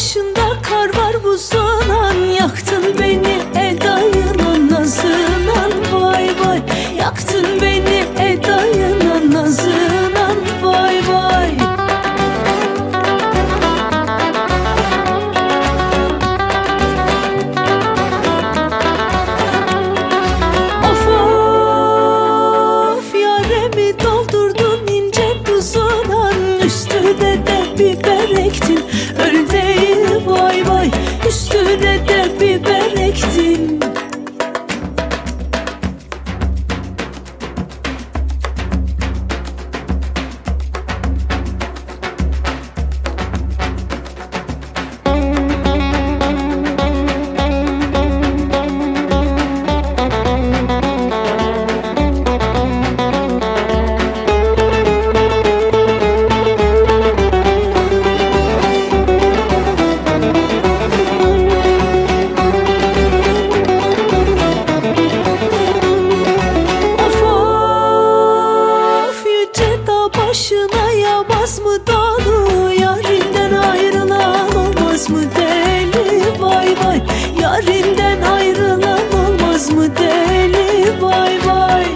başında kar var buzanan Yaktın beni edayına nazınan vay vay Yaktın beni edayına nazınan vay vay. Of of yaremi doldurdun ince buzanan. Üstüne de biber ektin Başına yabaz mı dağlı Yarinden ayrılan olmaz mı deli? Vay vay Yarinden ayrılan olmaz mı deli? Vay vay.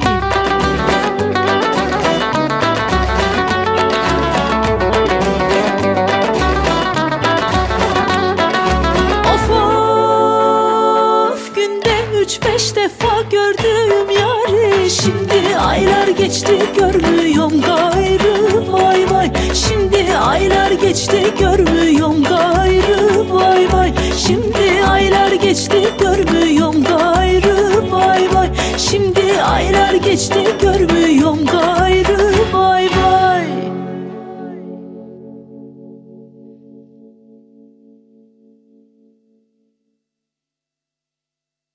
Of of günde üç beş defa gördüm. Şimdi aylar geçti görmüyorum gayrı vay vay. Şimdi aylar geçti görmüyorum gayrı vay vay. Şimdi aylar geçti görmüyorum gayrı vay vay. Şimdi aylar geçti görmüyorum gayrı